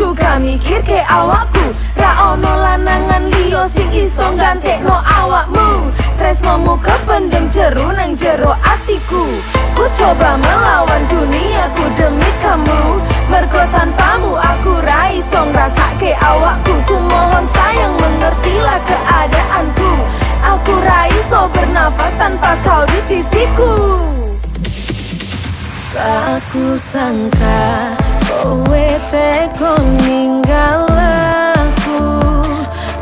juga mikir ke awakku. Ra ono lanangan liyo sing iso no awakmu. Tresnomu kependem jeru nang jero atiku. Ku coba melawan duniaku demi kamu. Mergo tanpamu aku rai song rasa ke awakku. Ku mohon sayang mengertilah keadaanku. Aku rai so bernafas tanpa kau di sisiku. Tak ku sangka kowe teko ninggal aku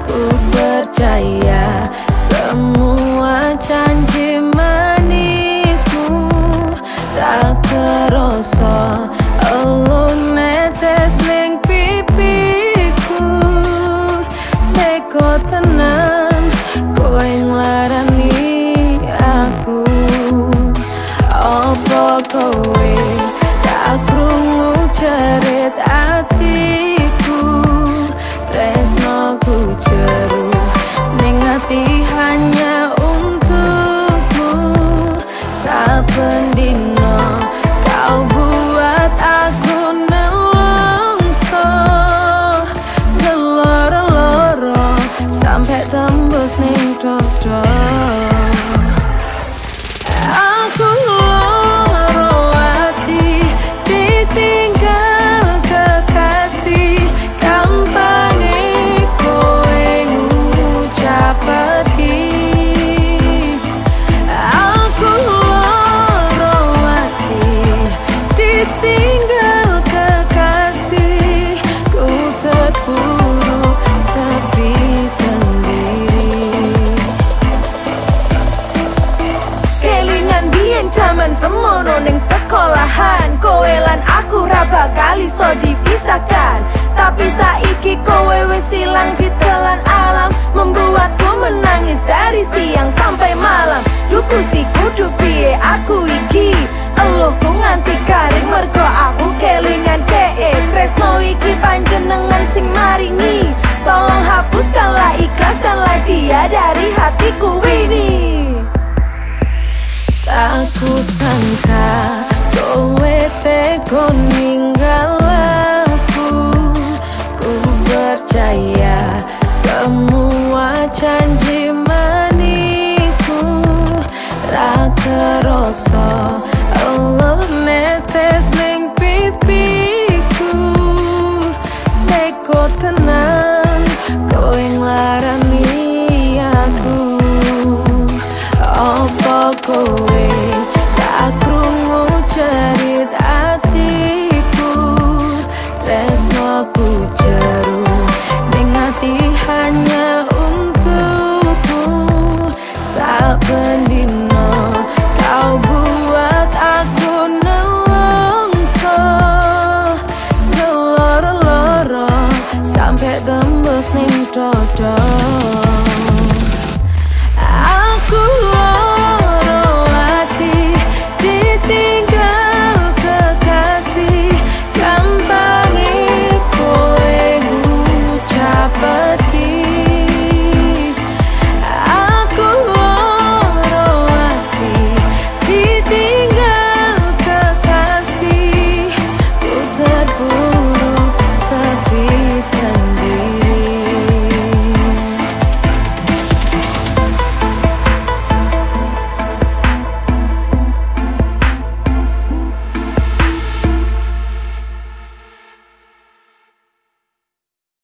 ku percaya semua janji manismu. Ra kerasa tambos nem drop, drop. Semono ning sekolahan. Kowe lan aku raba kali so dipisahkan. Tapi saiki kowe wis silang di telan alam aku sangka kowe teko ninggal aku. Ku percaya semua janji manismu ra kerasa gambus ning trotol